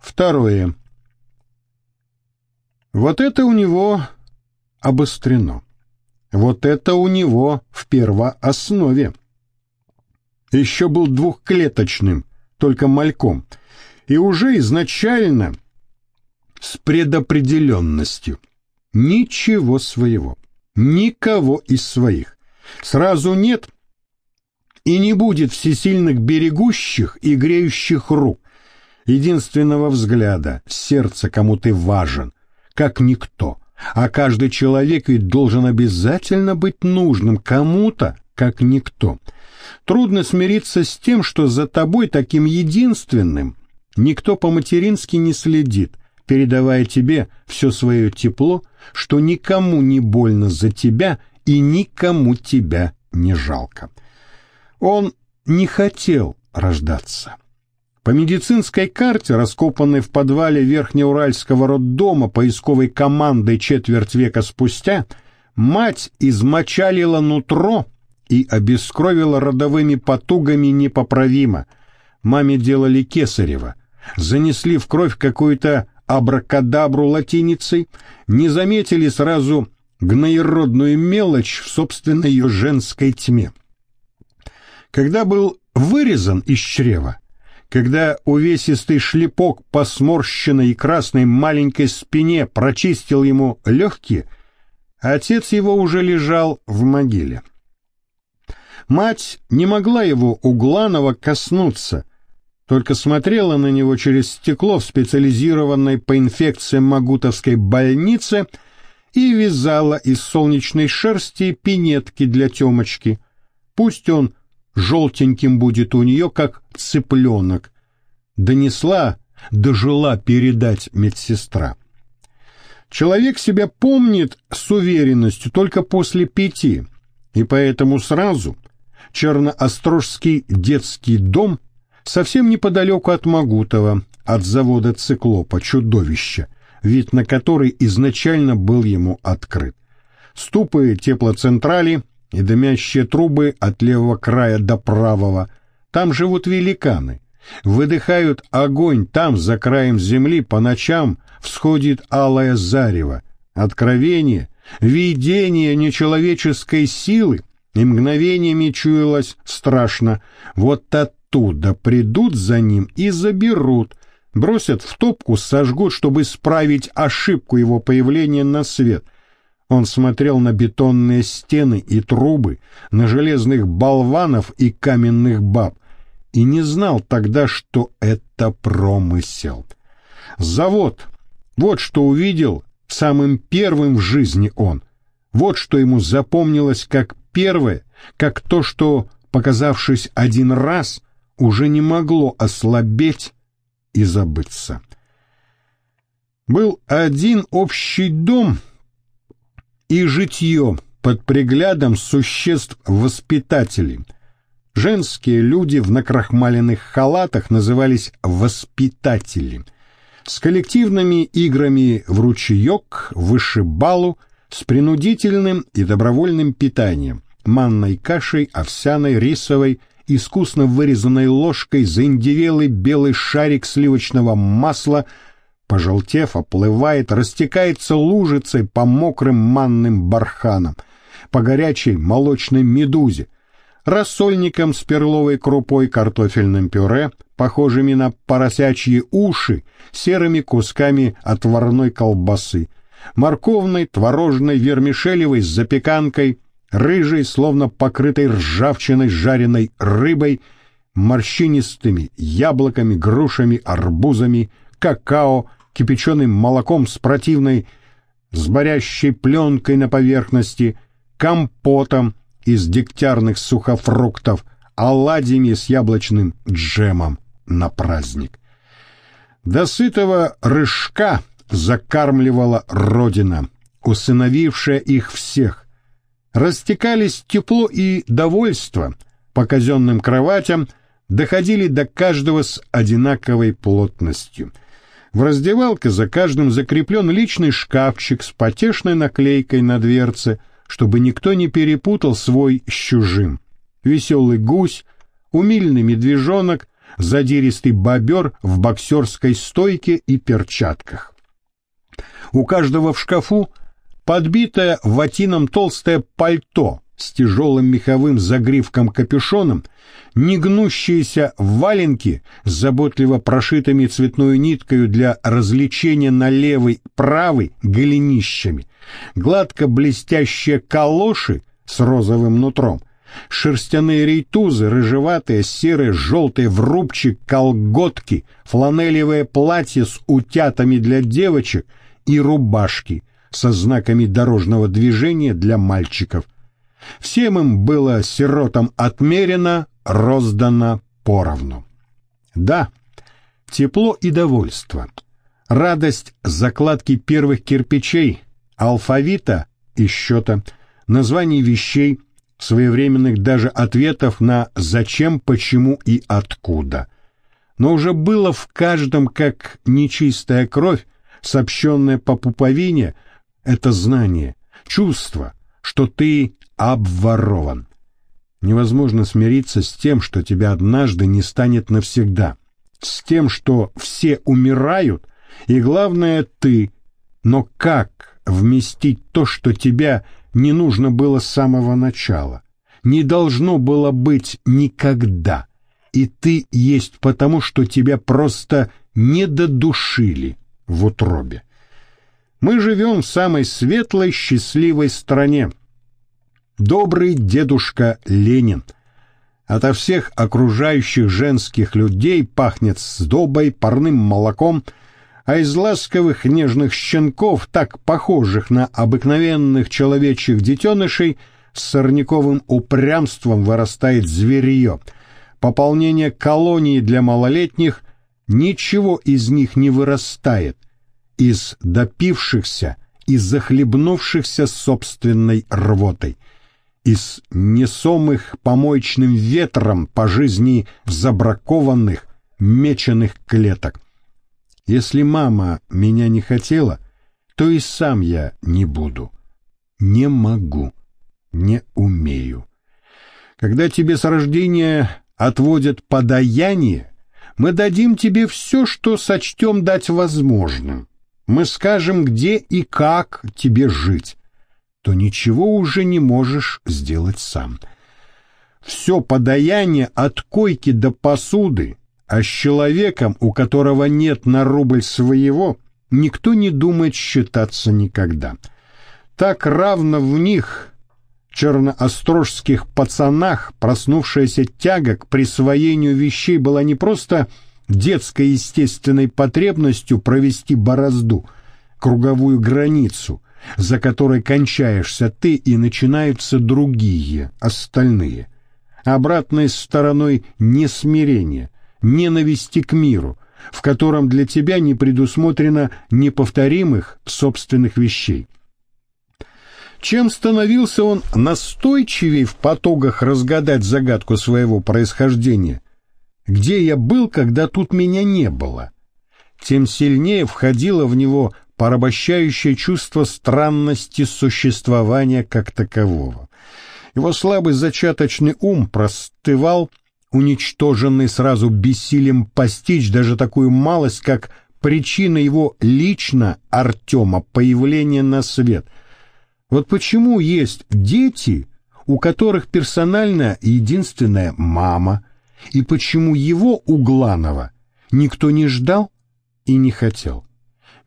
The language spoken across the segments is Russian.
Второе. Вот это у него обострено. Вот это у него в первооснове. Еще был двухклеточным, только мальком, и уже изначально с предопределенностью. Ничего своего, никого из своих. Сразу нет и не будет всесильных берегущих и греющих рук, единственного взгляда, сердца кому ты важен, как никто. А каждый человек ведь должен обязательно быть нужным кому-то, как никто. Трудно смириться с тем, что за тобой таким единственным никто по-матерински не следит, передавая тебе все свое тепло, что никому не больно за тебя и никому тебя не жалко. Он не хотел рождаться. По медицинской карте, раскопанной в подвале Верхнеуральского роддома поисковой командой четверть века спустя, мать измочалила нутро и обескровила родовыми потугами непоправимо. Маме делали кесарево, занесли в кровь какую-то абракадабру латиницей, не заметили сразу гноеродную мелочь в собственной ее женской тьме. Когда был вырезан из чрева, когда увесистый шлепок по сморщенной и красной маленькой спине прочистил ему легкие, отец его уже лежал в могиле. Мать не могла его угланого коснуться, только смотрела на него через стекло в специализированной по инфекциям Магутовской больнице и вязала из солнечной шерсти пинетки для Темочки. Пусть он желтеньким будет у нее, как цыпленок. Донесла, дожила передать медсестра. Человек себя помнит с уверенностью только после пяти, и поэтому сразу Черноострожский детский дом совсем неподалеку от Магутова, от завода «Циклопа», чудовища, вид на который изначально был ему открыт. Ступы теплоцентрали и дымящие трубы от левого края до правого. Там живут великаны. Выдыхают огонь там, за краем земли, по ночам всходит алое зарево. Откровение, видение нечеловеческой силы, и мгновениями чуялось страшно. Вот оттуда придут за ним и заберут, бросят в топку, сожгут, чтобы исправить ошибку его появления на свет — он смотрел на бетонные стены и трубы, на железных болванов и каменных баб, и не знал тогда, что это промысел. Завод, вот что увидел самым первым в жизни он, вот что ему запомнилось как первое, как то, что, показавшись один раз, уже не могло ослабеть и забыться. Был один общий дом — и житье под приглядом существ-воспитателей. Женские люди в накрахмаленных халатах назывались «воспитатели». С коллективными играми в ручеек, вышибалу, с принудительным и добровольным питанием, манной кашей, овсяной, рисовой, искусно вырезанной ложкой, заиндевелый белый шарик сливочного масла – пожелтев, оплывает, растекается лужицей по мокрым манным барханам, по горячей молочной медузе, рассольником с перловой крупой, картофельным пюре, похожими на поросячьи уши, серыми кусками отварной колбасы, морковной, творожной, вермишелевой с запеканкой, рыжей, словно покрытой ржавчиной жареной рыбой, морщинистыми яблоками, грушами, арбузами, какао, кипяченым молоком с противной, с борящей пленкой на поверхности, компотом из дегтярных сухофруктов, оладьями с яблочным джемом на праздник. До сытого рыжка закармливала Родина, усыновившая их всех. Растекались тепло и довольство по казенным кроватям, доходили до каждого с одинаковой плотностью — в раздевалке за каждым закреплен личный шкафчик с потешной наклейкой на дверце, чтобы никто не перепутал свой с чужим. Веселый гусь, умильный медвежонок, задиристый бобер в боксерской стойке и перчатках. У каждого в шкафу подбитое ватином толстое пальто с тяжелым меховым загривком-капюшоном, негнущиеся валенки с заботливо прошитыми цветной ниткою для развлечения на левой правой голенищами, гладко блестящие калоши с розовым нутром, шерстяные рейтузы, рыжеватые, серые, желтые, в рубчик, колготки, фланелевое платье с утятами для девочек и рубашки со знаками дорожного движения для мальчиков – Всем им было сиротам отмерено, роздано поровну. Да, тепло и довольство, радость закладки первых кирпичей, алфавита и счета, названий вещей, своевременных даже ответов на «зачем», «почему» и «откуда». Но уже было в каждом, как нечистая кровь, сообщенная по пуповине, это знание, чувство, что ты обворован. Невозможно смириться с тем, что тебя однажды не станет навсегда, с тем, что все умирают, и главное ты. Но как вместить то, что тебя не нужно было с самого начала, не должно было быть никогда, и ты есть потому, что тебя просто не додушили в утробе. Мы живем в самой светлой, счастливой стране, добрый дедушка Ленин. Ото всех окружающих женских людей пахнет сдобой, парным молоком, а из ласковых нежных щенков, так похожих на обыкновенных человечьих детенышей, с сорняковым упрямством вырастает зверье. Пополнение колонии для малолетних, ничего из них не вырастает. Из допившихся и захлебнувшихся собственной рвотой – из несомых помоечным ветром по жизни забракованных, меченых клеток. Если мама меня не хотела, то и сам я не буду. Не могу, не умею. Когда тебе с рождения отводят подаяние, мы дадим тебе все, что сочтем дать возможным. Мы скажем, где и как тебе жить то ничего уже не можешь сделать сам. Все подаяние от койки до посуды, а с человеком, у которого нет на рубль своего, никто не думает считаться никогда. Так равно в них, черноострожских пацанах, проснувшаяся тяга к присвоению вещей была не просто детской естественной потребностью провести борозду, круговую границу – за которой кончаешься ты и начинаются другие, остальные. Обратной стороной несмирения, ненависти к миру, в котором для тебя не предусмотрено неповторимых собственных вещей. Чем становился он настойчивее в потогах разгадать загадку своего происхождения? Где я был, когда тут меня не было? Тем сильнее входило в него порабощающее чувство странности существования как такового. Его слабый зачаточный ум простывал, уничтоженный сразу бессилием постичь даже такую малость, как причина его лично, Артема, появления на свет. Вот почему есть дети, у которых персонально единственная мама, и почему его, Угланова, никто не ждал и не хотел.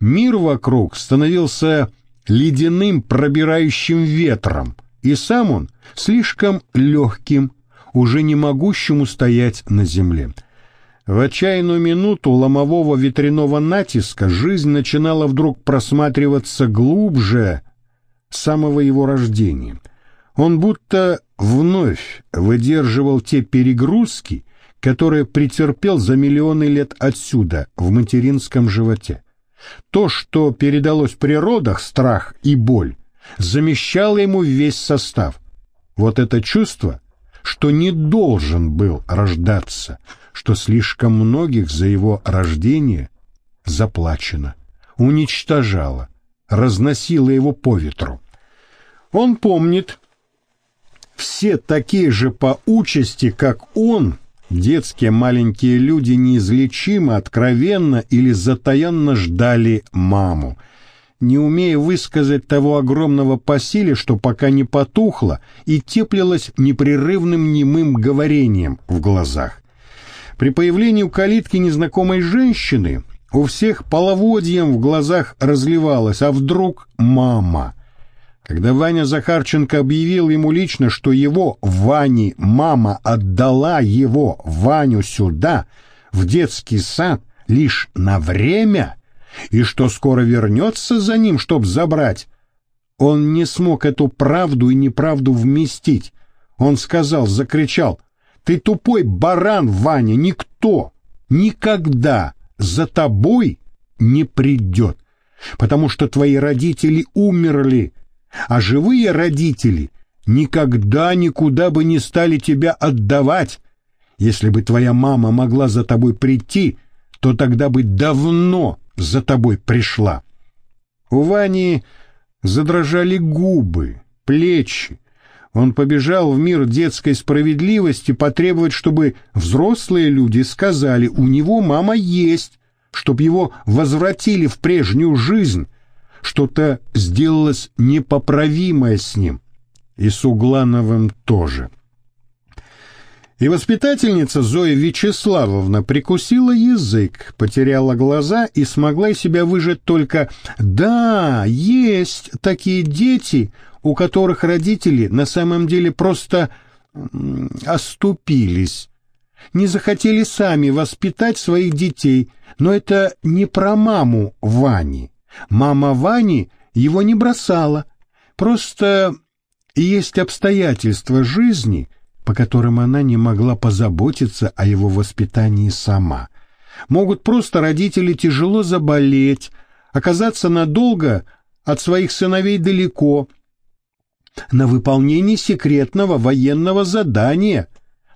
Мир вокруг становился ледяным пробирающим ветром, и сам он слишком легким, уже не могущим устоять на земле. В отчаянную минуту ломового ветряного натиска жизнь начинала вдруг просматриваться глубже самого его рождения. Он будто вновь выдерживал те перегрузки, которые претерпел за миллионы лет отсюда, в материнском животе. То, что передалось в природах, страх и боль, замещало ему весь состав. Вот это чувство, что не должен был рождаться, что слишком многих за его рождение заплачено, уничтожало, разносило его по ветру. Он помнит, все такие же по участи, как он, Детские маленькие люди неизлечимо, откровенно или затаенно ждали маму, не умея высказать того огромного по что пока не потухло и теплилось непрерывным немым говорением в глазах. При появлении у калитки незнакомой женщины у всех половодьем в глазах разливалось, а вдруг мама — когда Ваня Захарченко объявил ему лично, что его, Вани, мама отдала его, Ваню, сюда, в детский сад, лишь на время, и что скоро вернется за ним, чтоб забрать, он не смог эту правду и неправду вместить. Он сказал, закричал, «Ты тупой баран, Ваня, никто, никогда за тобой не придет, потому что твои родители умерли, а живые родители никогда никуда бы не стали тебя отдавать. Если бы твоя мама могла за тобой прийти, то тогда бы давно за тобой пришла. У Вани задрожали губы, плечи. Он побежал в мир детской справедливости потребовать, чтобы взрослые люди сказали, у него мама есть, чтоб его возвратили в прежнюю жизнь, что-то сделалось непоправимое с ним, и с Углановым тоже. И воспитательница Зоя Вячеславовна прикусила язык, потеряла глаза и смогла себя выжать только «Да, есть такие дети, у которых родители на самом деле просто оступились, не захотели сами воспитать своих детей, но это не про маму Вани. Мама Вани его не бросала. Просто есть обстоятельства жизни, по которым она не могла позаботиться о его воспитании сама. Могут просто родители тяжело заболеть, оказаться надолго от своих сыновей далеко, на выполнении секретного военного задания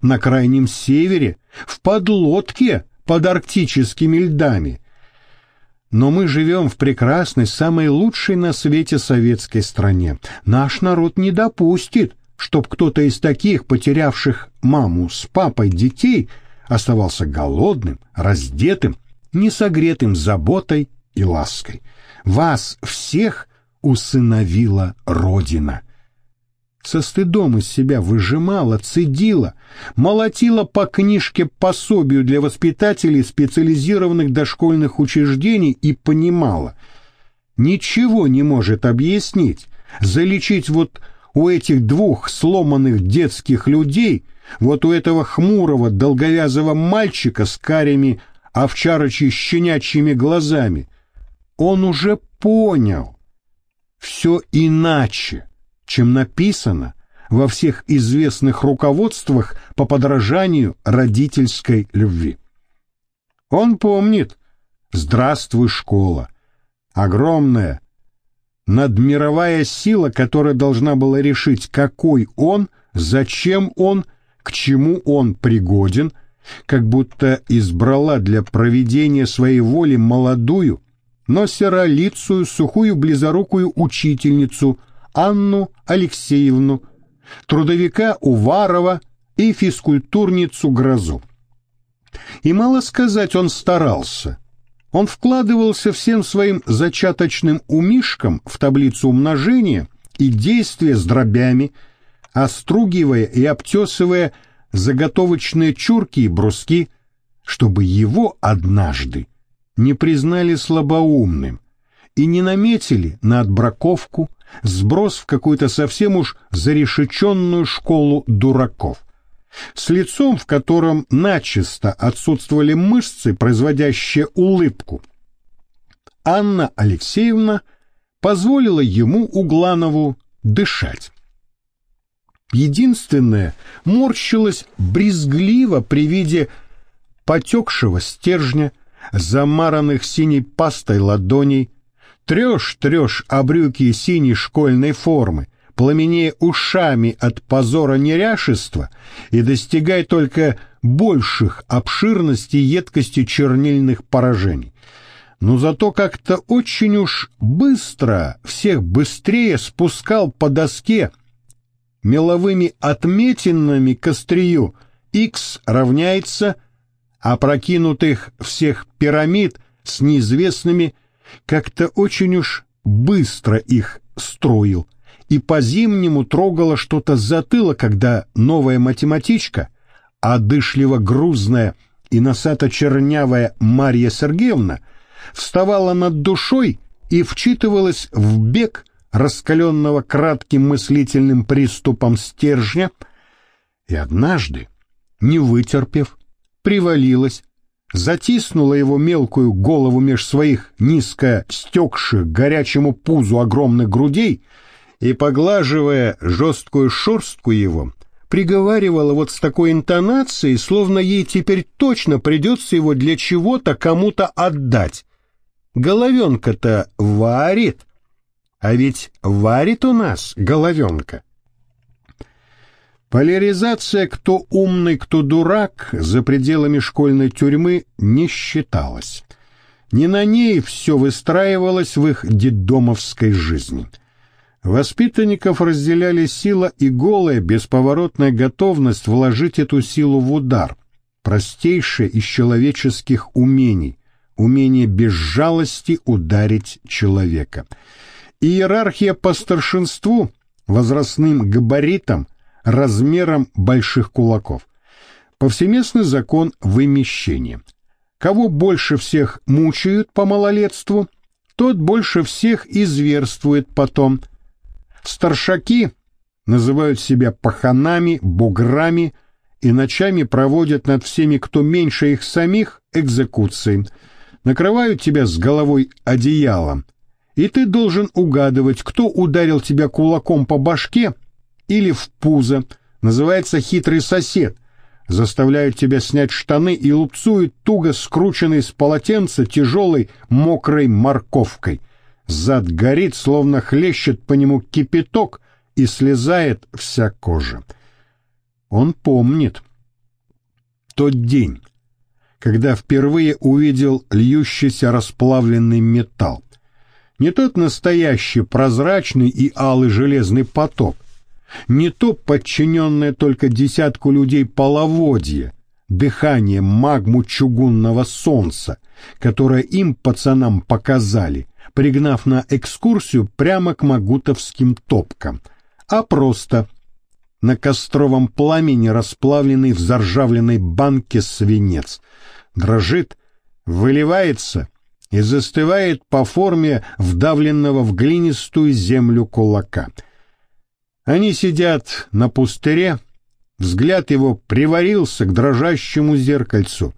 на крайнем севере, в подлодке под арктическими льдами – но мы живем в прекрасной, самой лучшей на свете советской стране. Наш народ не допустит, чтоб кто-то из таких, потерявших маму с папой детей, оставался голодным, раздетым, несогретым заботой и лаской. Вас всех усыновила Родина со стыдом из себя выжимала, цедила, молотила по книжке пособию для воспитателей специализированных дошкольных учреждений и понимала, ничего не может объяснить, залечить вот у этих двух сломанных детских людей, вот у этого хмурого долговязого мальчика с карими овчарочьи щенячьими глазами. Он уже понял. Все иначе чем написано во всех известных руководствах по подражанию родительской любви. Он помнит «Здравствуй, школа!» Огромная, надмировая сила, которая должна была решить, какой он, зачем он, к чему он пригоден, как будто избрала для проведения своей воли молодую, но серолицую, сухую, близорукую учительницу, Анну Алексеевну, трудовика Уварова и физкультурницу Грозу. И мало сказать, он старался. Он вкладывался всем своим зачаточным умишком в таблицу умножения и действия с дробями, остругивая и обтесывая заготовочные чурки и бруски, чтобы его однажды не признали слабоумным и не наметили на отбраковку, сброс в какую-то совсем уж зарешеченную школу дураков. С лицом, в котором начисто отсутствовали мышцы, производящие улыбку. Анна Алексеевна позволила ему, Угланову, дышать. Единственное, морщилась брезгливо при виде потекшего стержня, замаранных синей пастой ладоней, Трешь-трешь о брюки синей школьной формы, пламенея ушами от позора неряшества и достигай только больших обширности и едкости чернильных поражений. Но зато как-то очень уж быстро, всех быстрее спускал по доске меловыми отметинами к острию X равняется опрокинутых всех пирамид с неизвестными, как-то очень уж быстро их строил, и по-зимнему трогала что-то с затыла, когда новая математичка, одышливо грузная и носато-чернявая Марья Сергеевна, вставала над душой и вчитывалась в бег раскаленного кратким мыслительным приступом стержня, и однажды, не вытерпев, привалилась, затиснула его мелкую голову меж своих низко стекших горячему пузу огромных грудей и, поглаживая жесткую шерстку его, приговаривала вот с такой интонацией, словно ей теперь точно придется его для чего-то кому-то отдать. Головенка-то варит, а ведь варит у нас головенка. Поляризация «кто умный, кто дурак» за пределами школьной тюрьмы не считалась. Не на ней все выстраивалось в их детдомовской жизни. Воспитанников разделяли сила и голая, бесповоротная готовность вложить эту силу в удар, простейшее из человеческих умений, умение без жалости ударить человека. Иерархия по старшинству, возрастным габаритам – размером больших кулаков. Повсеместный закон вымещения. Кого больше всех мучают по малолетству, тот больше всех изверствует потом. Старшаки называют себя паханами, буграми и ночами проводят над всеми, кто меньше их самих, экзекуции. Накрывают тебя с головой одеялом, и ты должен угадывать, кто ударил тебя кулаком по башке – или в пузо, называется хитрый сосед, заставляют тебя снять штаны и лупцуют туго скрученный с полотенца тяжелой мокрой морковкой. Зад горит, словно хлещет по нему кипяток и слезает вся кожа. Он помнит тот день, когда впервые увидел льющийся расплавленный металл. Не тот настоящий прозрачный и алый железный поток, не то подчиненное только десятку людей половодье, дыхание магму чугунного солнца, которое им, пацанам, показали, пригнав на экскурсию прямо к магутовским топкам, а просто на костровом пламени расплавленный в заржавленной банке свинец. Дрожит, выливается и застывает по форме вдавленного в глинистую землю кулака — они сидят на пустыре, взгляд его приварился к дрожащему зеркальцу.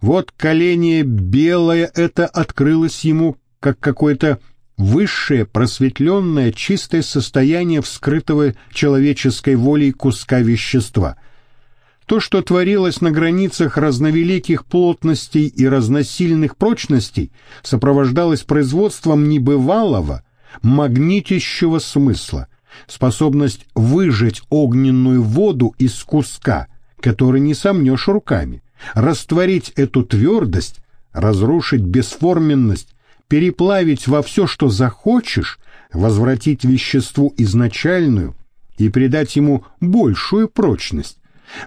Вот колени белое это открылось ему, как какое-то высшее, просветленное, чистое состояние вскрытого человеческой волей куска вещества. То, что творилось на границах разновеликих плотностей и разносильных прочностей, сопровождалось производством небывалого, магнитящего смысла, способность выжать огненную воду из куска, который не сомнешь руками, растворить эту твердость, разрушить бесформенность, переплавить во все, что захочешь, возвратить веществу изначальную и придать ему большую прочность,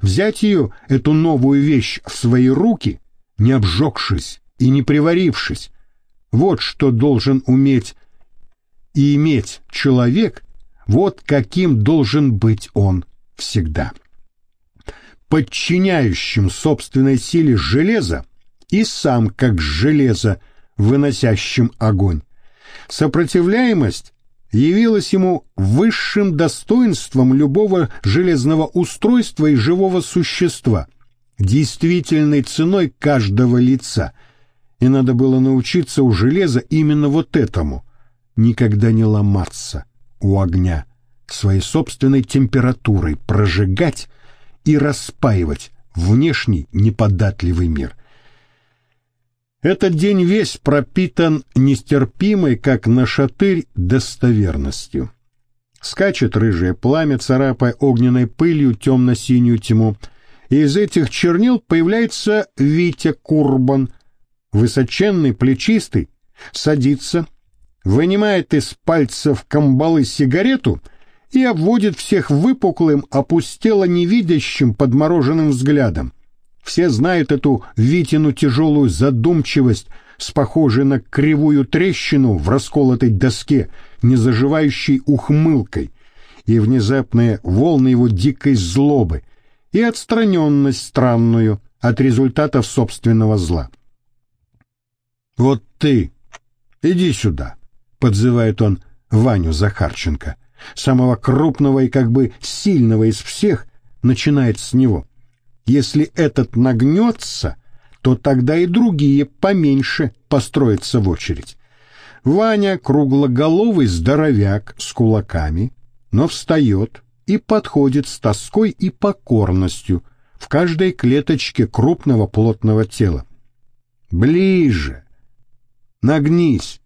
взять ее, эту новую вещь, в свои руки, не обжегшись и не приварившись. Вот что должен уметь и иметь человек, вот каким должен быть он всегда. Подчиняющим собственной силе железа и сам как железо, выносящим огонь. Сопротивляемость явилась ему высшим достоинством любого железного устройства и живого существа, действительной ценой каждого лица. И надо было научиться у железа именно вот этому — никогда не ломаться у огня, своей собственной температурой прожигать и распаивать внешний неподатливый мир. Этот день весь пропитан нестерпимой, как на шатырь, достоверностью. Скачет рыжее пламя, царапая огненной пылью темно-синюю тьму, и из этих чернил появляется Витя Курбан, высоченный, плечистый, садится, вынимает из пальцев камбалы сигарету и обводит всех выпуклым, опустело невидящим подмороженным взглядом. Все знают эту Витину тяжелую задумчивость с похожей на кривую трещину в расколотой доске, незаживающей ухмылкой, и внезапные волны его дикой злобы, и отстраненность странную от результатов собственного зла. «Вот ты, иди сюда», — подзывает он Ваню Захарченко, самого крупного и как бы сильного из всех, начинает с него. Если этот нагнется, то тогда и другие поменьше построятся в очередь. Ваня круглоголовый здоровяк с кулаками, но встает и подходит с тоской и покорностью в каждой клеточке крупного плотного тела. Ближе. Нагнись.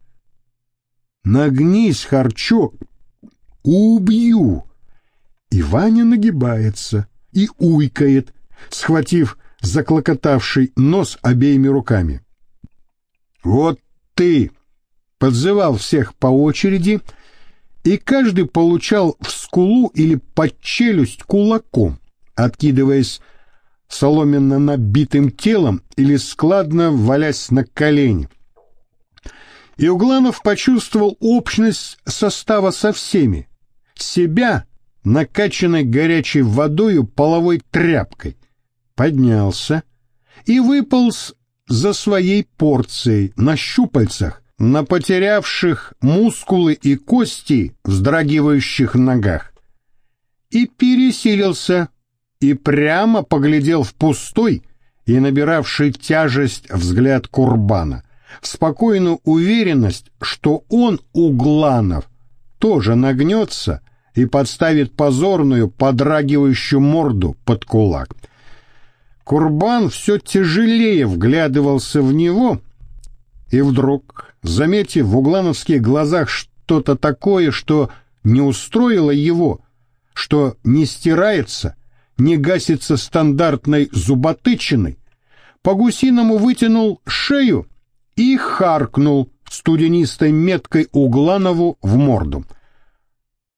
Нагнись, харчок. Убью. И Ваня нагибается и уйкает, схватив заклокотавший нос обеими руками. «Вот ты!» — подзывал всех по очереди, и каждый получал в скулу или под челюсть кулаком, откидываясь соломенно набитым телом или складно валясь на колени. И Угланов почувствовал общность состава со всеми, себя, накачанной горячей водою половой тряпкой, поднялся и выполз за своей порцией на щупальцах, на потерявших мускулы и кости вздрагивающих ногах. И пересилился, и прямо поглядел в пустой и набиравший тяжесть взгляд Курбана, в спокойную уверенность, что он, Угланов, тоже нагнется и подставит позорную, подрагивающую морду под кулак. Курбан все тяжелее вглядывался в него, и вдруг, заметив в углановских глазах что-то такое, что не устроило его, что не стирается, не гасится стандартной зуботычиной, по-гусиному вытянул шею и харкнул студенистой меткой Угланову в морду.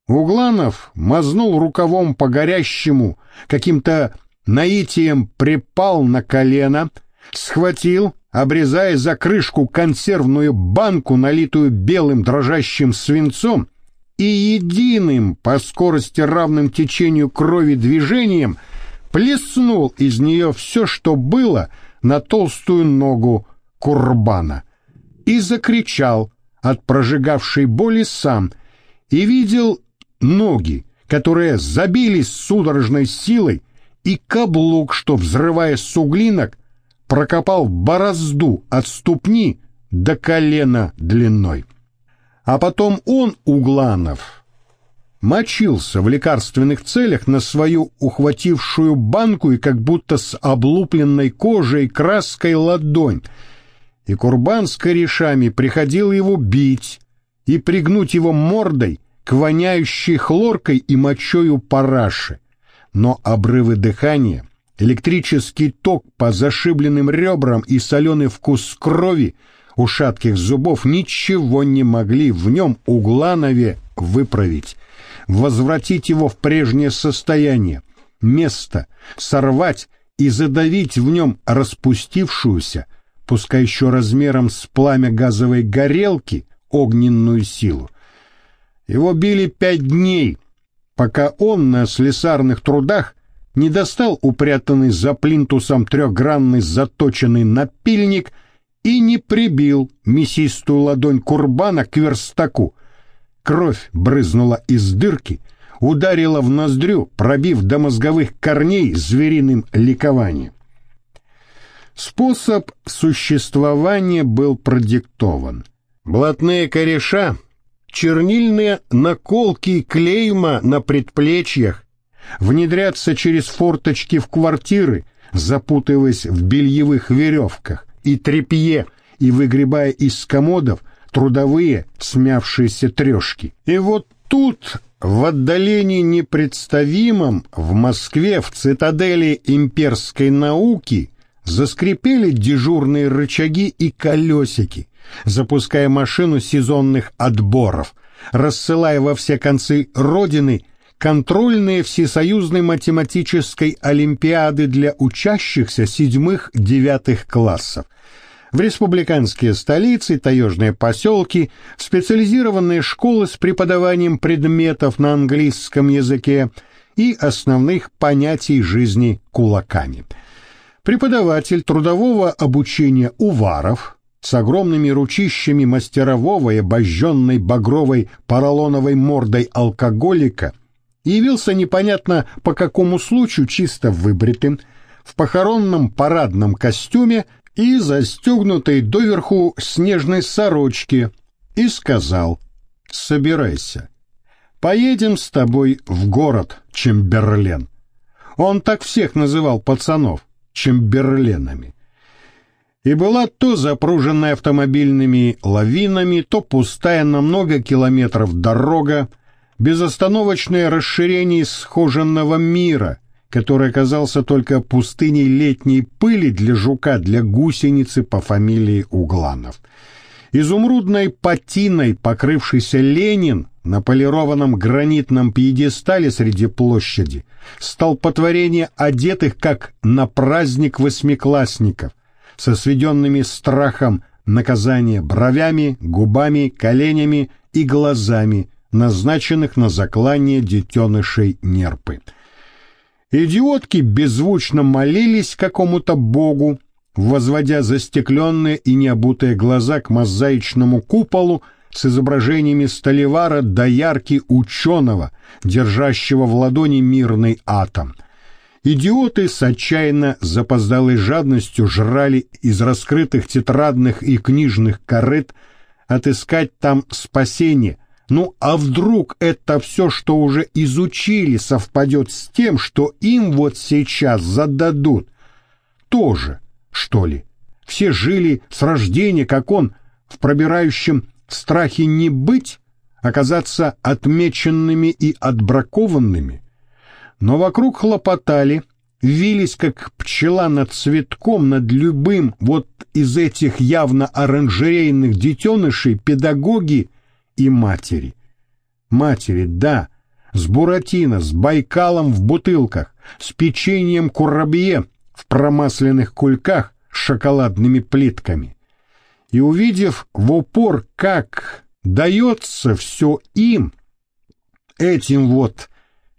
Угланов мазнул рукавом по горящему, каким-то наитием припал на колено, схватил, обрезая за крышку консервную банку, налитую белым дрожащим свинцом, и единым по скорости равным течению крови движением плеснул из нее все, что было на толстую ногу курбана, и закричал от прожигавшей боли сам, и видел ноги, которые забились судорожной силой, и каблук, что, взрывая суглинок, прокопал борозду от ступни до колена длиной. А потом он, Угланов, мочился в лекарственных целях на свою ухватившую банку и как будто с облупленной кожей краской ладонь, и Курбан с корешами приходил его бить и пригнуть его мордой к воняющей хлоркой и мочою параши. Но обрывы дыхания, электрический ток по зашибленным ребрам и соленый вкус крови у шатких зубов ничего не могли в нем Угланове выправить, возвратить его в прежнее состояние, место, сорвать и задавить в нем распустившуюся, пускай еще размером с пламя газовой горелки, огненную силу. Его били пять дней, пока он на слесарных трудах не достал упрятанный за плинтусом трехгранный заточенный напильник и не прибил мясистую ладонь курбана к верстаку. Кровь брызнула из дырки, ударила в ноздрю, пробив до мозговых корней звериным ликованием. Способ существования был продиктован. Блатные кореша чернильные наколки и клейма на предплечьях, внедряться через форточки в квартиры, запутываясь в бельевых веревках и тряпье, и выгребая из комодов трудовые смявшиеся трешки. И вот тут, в отдалении непредставимом, в Москве, в цитадели имперской науки, заскрипели дежурные рычаги и колесики, запуская машину сезонных отборов, рассылая во все концы Родины контрольные Всесоюзной математической олимпиады для учащихся седьмых-девятых классов. В республиканские столицы, таежные поселки, специализированные школы с преподаванием предметов на английском языке и основных понятий жизни кулаками. Преподаватель трудового обучения Уваров с огромными ручищами мастерового и обожженной багровой поролоновой мордой алкоголика явился непонятно по какому случаю чисто выбритым, в похоронном парадном костюме и застегнутой доверху снежной сорочке, и сказал «Собирайся, поедем с тобой в город Чемберлен». Он так всех называл пацанов, Чемберленами. И была то запруженная автомобильными лавинами, то пустая на много километров дорога, безостановочное расширение схоженного мира, который оказался только пустыней летней пыли для жука, для гусеницы по фамилии Угланов. Изумрудной патиной покрывшийся Ленин на полированном гранитном пьедестале среди площади, столпотворение одетых, как на праздник восьмиклассников, со сведенными страхом наказания бровями, губами, коленями и глазами, назначенных на заклание детенышей нерпы. Идиотки беззвучно молились какому-то богу, возводя застекленные и необутые глаза к мозаичному куполу с изображениями Столивара до ярки ученого, держащего в ладони мирный атом. Идиоты с отчаянно запоздалой жадностью жрали из раскрытых тетрадных и книжных корыт отыскать там спасение, ну а вдруг это все, что уже изучили, совпадет с тем, что им вот сейчас зададут? Тоже, что ли? Все жили с рождения, как он, в пробирающем страхе не быть, оказаться отмеченными и отбракованными. Но вокруг хлопотали, вились, как пчела над цветком, над любым вот из этих явно оранжерейных детенышей педагоги и матери. Матери, да, с Буратино, с Байкалом в бутылках, с печеньем курабье в промасленных кульках с шоколадными плитками. И увидев в упор, как дается все им, этим вот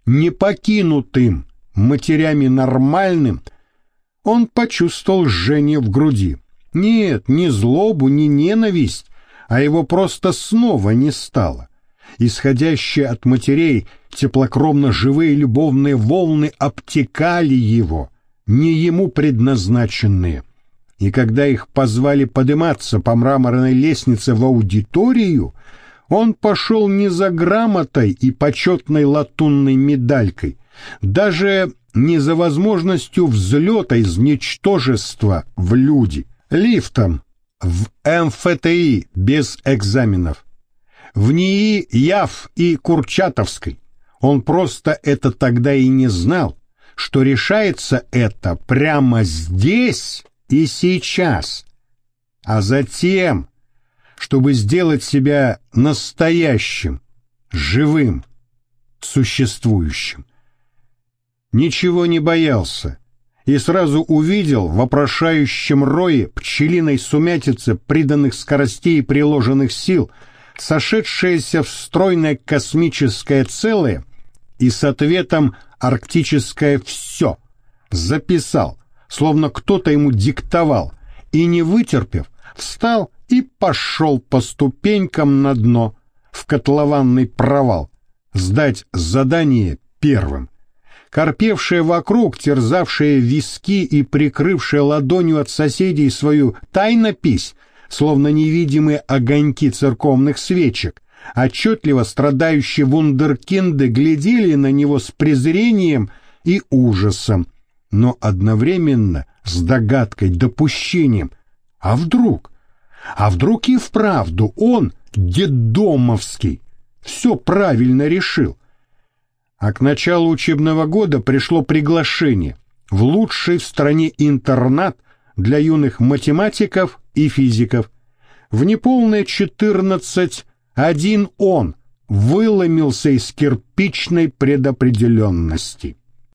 непокинутым матерями нормальным, он почувствовал жжение в груди. Нет, не злобу, не ненависть, а его просто снова не стало. Исходящие от матерей теплокромно живые любовные волны обтекали его, не ему предназначенные. И когда их позвали подниматься по мраморной лестнице в аудиторию, он пошел не за грамотой и почетной латунной медалькой, даже не за возможностью взлета из ничтожества в люди, лифтом, в МФТИ без экзаменов, в НИИ ЯВ и Курчатовской. Он просто это тогда и не знал, что решается это прямо здесь и сейчас. А затем, чтобы сделать себя настоящим, живым, существующим. Ничего не боялся, и сразу увидел в вопрошающем рое пчелиной сумятице приданных скоростей и приложенных сил сошедшееся в стройное космическое целое и с ответом арктическое «все» записал, словно кто-то ему диктовал, и, не вытерпев, встал и пошел по ступенькам на дно, в котлованный провал, сдать задание первым. Корпевшая вокруг, терзавшая виски и прикрывшая ладонью от соседей свою тайнопись, словно невидимые огоньки церковных свечек, отчетливо страдающие вундеркинды глядели на него с презрением и ужасом, но одновременно с догадкой, допущением. А вдруг? А вдруг и вправду он, дедомовский, все правильно решил? а к началу учебного года пришло приглашение в лучший в стране интернат для юных математиков и физиков. В неполные четырнадцать один он, выломился из кирпичной предопределенности.